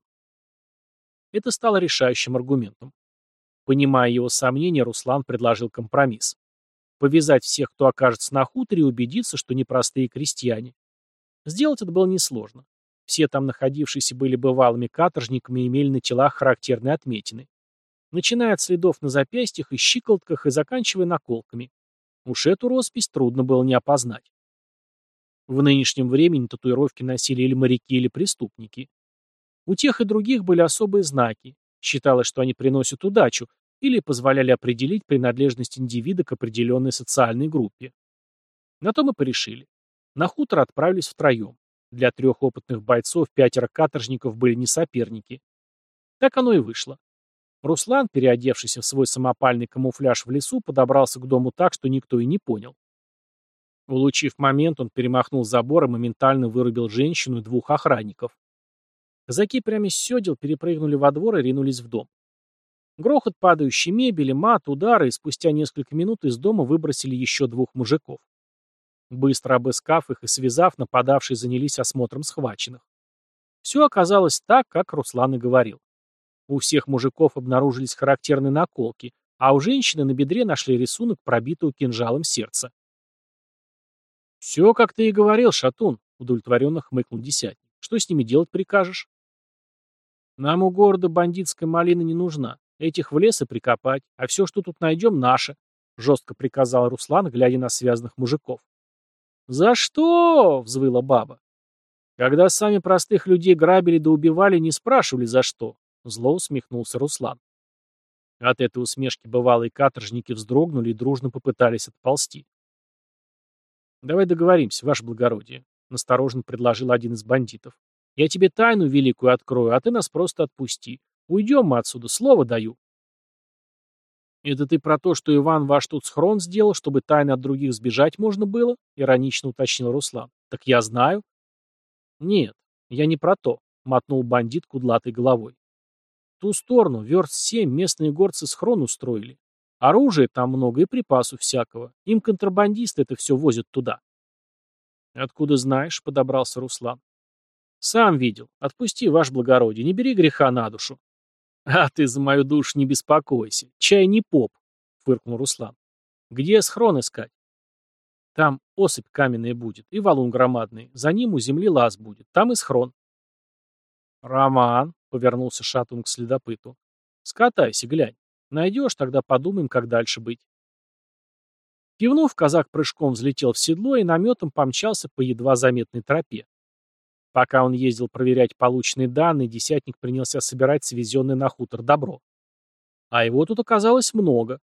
Это стало решающим аргументом. Понимая его сомнения, Руслан предложил компромисс. Повязать всех, кто окажется на хуторе, и убедиться, что непростые крестьяне. Сделать это было несложно. Все там находившиеся были бывалыми каторжниками и имели на телах характерные отметины. Начиная от следов на запястьях и щиколотках и заканчивая наколками. Уж эту роспись трудно было не опознать. В нынешнем времени татуировки носили или моряки, или преступники. У тех и других были особые знаки. Считалось, что они приносят удачу или позволяли определить принадлежность индивида к определенной социальной группе. На то мы порешили. На хутор отправились втроем. Для трех опытных бойцов пятеро каторжников были не соперники. Так оно и вышло. Руслан, переодевшийся в свой самопальный камуфляж в лесу, подобрался к дому так, что никто и не понял. Улучив момент, он перемахнул забор и моментально вырубил женщину и двух охранников. Казаки прямо с седел перепрыгнули во двор и ринулись в дом. Грохот падающей мебели, мат, удары, и спустя несколько минут из дома выбросили еще двух мужиков. Быстро обыскав их и связав, нападавшие занялись осмотром схваченных. Все оказалось так, как Руслан и говорил. У всех мужиков обнаружились характерные наколки, а у женщины на бедре нашли рисунок, пробитого кинжалом сердца. «Все, как ты и говорил, Шатун», — удовлетворенно хмыкнул десятник. «Что с ними делать прикажешь?» «Нам у города бандитская малина не нужна. Этих в лес и прикопать, а все, что тут найдем, наше», — жестко приказал Руслан, глядя на связанных мужиков. «За что?» — взвыла баба. «Когда сами простых людей грабили да убивали, не спрашивали, за что», — зло усмехнулся Руслан. От этой усмешки бывалые каторжники вздрогнули и дружно попытались отползти. «Давай договоримся, ваше благородие», — настороженно предложил один из бандитов. «Я тебе тайну великую открою, а ты нас просто отпусти. Уйдем мы отсюда, слово даю». «Это ты про то, что Иван ваш тут схрон сделал, чтобы тайно от других сбежать можно было?» — иронично уточнил Руслан. «Так я знаю». «Нет, я не про то», — мотнул бандит кудлатой головой. «В ту сторону, верст семь, местные горцы схрон устроили. Оружия там много и припасов всякого. Им контрабандисты это все возят туда. Откуда знаешь, подобрался Руслан. Сам видел. Отпусти, ваш благородие, не бери греха на душу. А ты за мою душу не беспокойся. Чай не поп, фыркнул Руслан. Где схрон искать? Там осыпь каменная будет и валун громадный. За ним у земли лаз будет. Там и схрон. Роман, повернулся Шатун к следопыту. Скатайся, глянь. Найдешь, тогда подумаем, как дальше быть. Кивнув, казак прыжком взлетел в седло и наметом помчался по едва заметной тропе. Пока он ездил проверять полученные данные, десятник принялся собирать свезенное на хутор добро. А его тут оказалось много.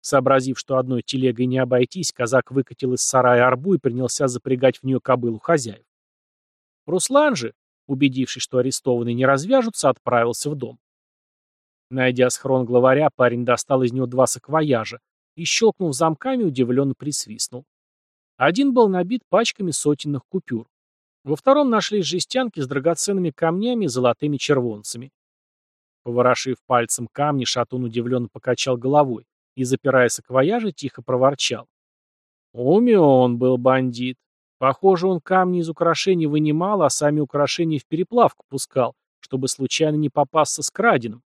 Сообразив, что одной телегой не обойтись, казак выкатил из сарая арбу и принялся запрягать в нее кобылу хозяев. Руслан же, убедившись, что арестованные не развяжутся, отправился в дом. Найдя схрон главаря, парень достал из него два саквояжа и, щелкнув замками, удивленно присвистнул. Один был набит пачками сотенных купюр. Во втором нашлись жестянки с драгоценными камнями и золотыми червонцами. Поворошив пальцем камни, Шатун удивленно покачал головой и, запирая саквояжи, тихо проворчал. Умен был бандит. Похоже, он камни из украшений вынимал, а сами украшения в переплавку пускал, чтобы случайно не попасться с краденым.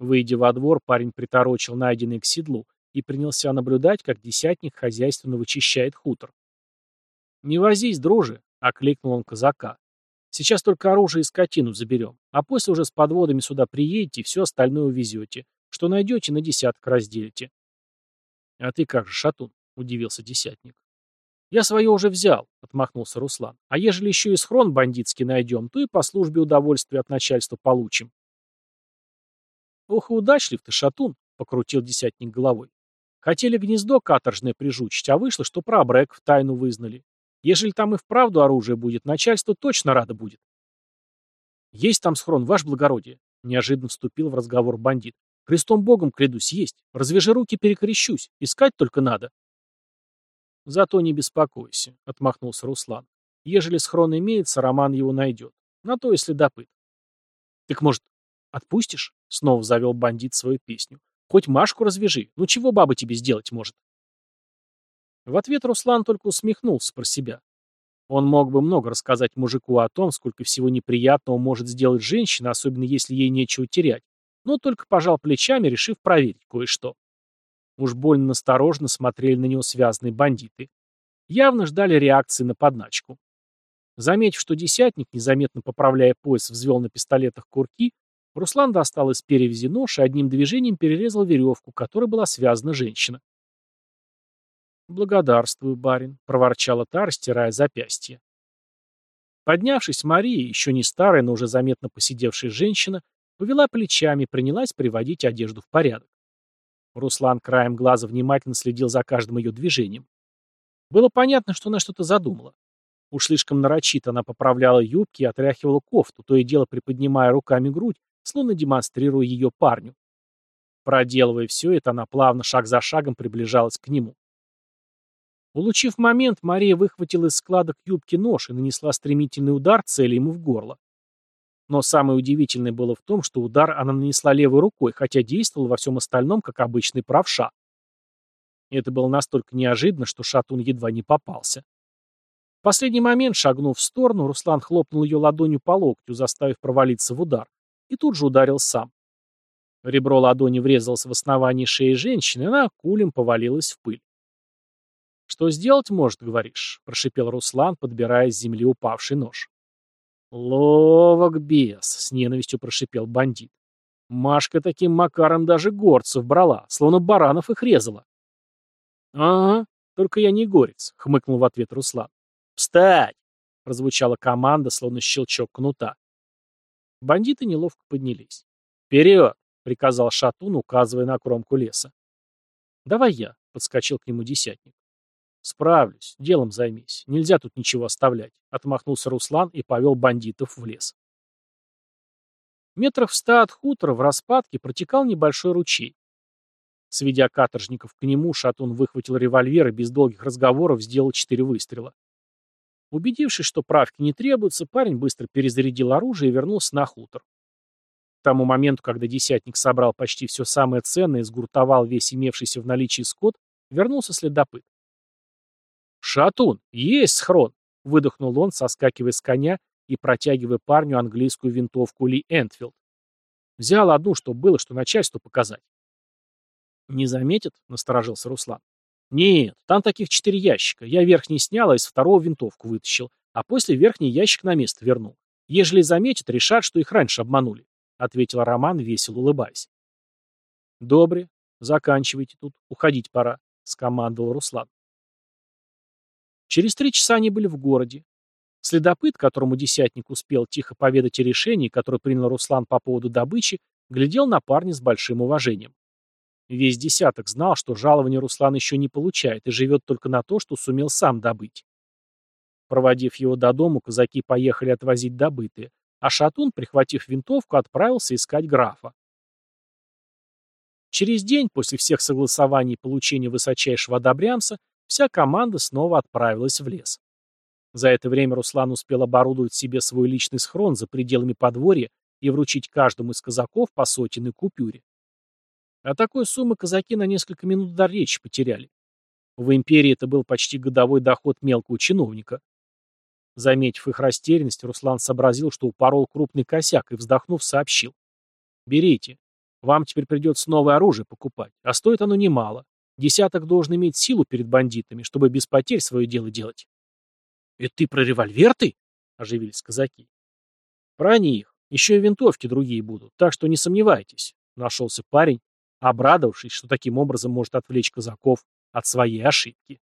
Выйдя во двор, парень приторочил найденный к седлу и принялся наблюдать, как десятник хозяйственно вычищает хутор. «Не возись, друже!» — окликнул он казака. «Сейчас только оружие и скотину заберем, а после уже с подводами сюда приедете и все остальное увезете. Что найдете, на десяток разделите». «А ты как же, шатун?» — удивился десятник. «Я свое уже взял», — отмахнулся Руслан. «А ежели еще и схрон бандитский найдем, то и по службе удовольствия от начальства получим». «Ох удачлив ты, шатун!» — покрутил десятник головой. «Хотели гнездо каторжное прижучить, а вышло, что про Абрек в тайну вызнали. Ежели там и вправду оружие будет, начальство точно радо будет». «Есть там схрон, ваше благородие», — неожиданно вступил в разговор бандит. «Христом Богом, клянусь, есть. Развяжи руки, перекрещусь. Искать только надо». «Зато не беспокойся», — отмахнулся Руслан. «Ежели схрон имеется, Роман его найдет. На то и следопыт». «Так, может, отпустишь?» Снова завел бандит свою песню. Хоть Машку развяжи. Ну чего баба тебе сделать может? В ответ Руслан только усмехнулся про себя. Он мог бы много рассказать мужику о том, сколько всего неприятного может сделать женщина, особенно если ей нечего терять, но только пожал плечами, решив проверить кое-что. Уж больно насторожно смотрели на него связанные бандиты. Явно ждали реакции на подначку. Заметив, что десятник, незаметно поправляя пояс, взвел на пистолетах курки, Руслан достал из перевязи нож и одним движением перерезал веревку, которой была связана женщина. «Благодарствую, барин», — проворчала та, растирая запястье. Поднявшись, Мария, еще не старая, но уже заметно посидевшая женщина, повела плечами и принялась приводить одежду в порядок. Руслан краем глаза внимательно следил за каждым ее движением. Было понятно, что она что-то задумала. Уж слишком нарочито она поправляла юбки и отряхивала кофту, то и дело приподнимая руками грудь, словно демонстрируя ее парню. Проделывая все это, она плавно, шаг за шагом, приближалась к нему. Улучив момент, Мария выхватила из складок юбки нож и нанесла стремительный удар, цели ему в горло. Но самое удивительное было в том, что удар она нанесла левой рукой, хотя действовала во всем остальном, как обычный правша. Это было настолько неожиданно, что Шатун едва не попался. В последний момент, шагнув в сторону, Руслан хлопнул ее ладонью по локтю, заставив провалиться в удар и тут же ударил сам. Ребро ладони врезалось в основание шеи женщины, и она кулем повалилась в пыль. «Что сделать может, говоришь?» — прошипел Руслан, подбирая с земли упавший нож. «Ловок бес!» — с ненавистью прошипел бандит. Машка таким макаром даже горцев брала, словно баранов их резала. «Ага, только я не горец», — хмыкнул в ответ Руслан. «Встать!» — прозвучала команда, словно щелчок кнута. Бандиты неловко поднялись. «Вперед!» — приказал Шатун, указывая на кромку леса. «Давай я», — подскочил к нему десятник. «Справлюсь, делом займись. Нельзя тут ничего оставлять», — отмахнулся Руслан и повел бандитов в лес. Метров в ста от хутора в распадке протекал небольшой ручей. Сведя каторжников к нему, Шатун выхватил револьвер и без долгих разговоров сделал четыре выстрела. Убедившись, что правки не требуются, парень быстро перезарядил оружие и вернулся на хутор. К тому моменту, когда десятник собрал почти все самое ценное и сгуртовал весь имевшийся в наличии скот, вернулся следопыт. «Шатун, есть схрон!» — выдохнул он, соскакивая с коня и протягивая парню английскую винтовку Ли Энтфилд. Взял одну, чтобы было, что начальству показать. «Не заметит?» — насторожился Руслан. «Нет, там таких четыре ящика. Я верхний снял, а из второго винтовку вытащил. А после верхний ящик на место вернул. Ежели заметят, решат, что их раньше обманули», — ответил Роман, весело улыбаясь. «Добре. Заканчивайте тут. Уходить пора», — скомандовал Руслан. Через три часа они были в городе. Следопыт, которому десятник успел тихо поведать о решении, которое принял Руслан по поводу добычи, глядел на парня с большим уважением. Весь десяток знал, что жалование Руслан еще не получает и живет только на то, что сумел сам добыть. Проводив его до дому, казаки поехали отвозить добытые, а Шатун, прихватив винтовку, отправился искать графа. Через день, после всех согласований и получения высочайшего одобрямса, вся команда снова отправилась в лес. За это время Руслан успел оборудовать себе свой личный схрон за пределами подворья и вручить каждому из казаков по сотенной купюре. А такой суммы казаки на несколько минут до речи потеряли. В империи это был почти годовой доход мелкого чиновника. Заметив их растерянность, Руслан сообразил, что упорол крупный косяк и, вздохнув, сообщил. «Берите. Вам теперь придется новое оружие покупать, а стоит оно немало. Десяток должен иметь силу перед бандитами, чтобы без потерь свое дело делать». «Это ты про револьвер ты?» — оживились казаки. «Про них. Еще и винтовки другие будут, так что не сомневайтесь», — нашелся парень, обрадовавшись, что таким образом может отвлечь казаков от своей ошибки.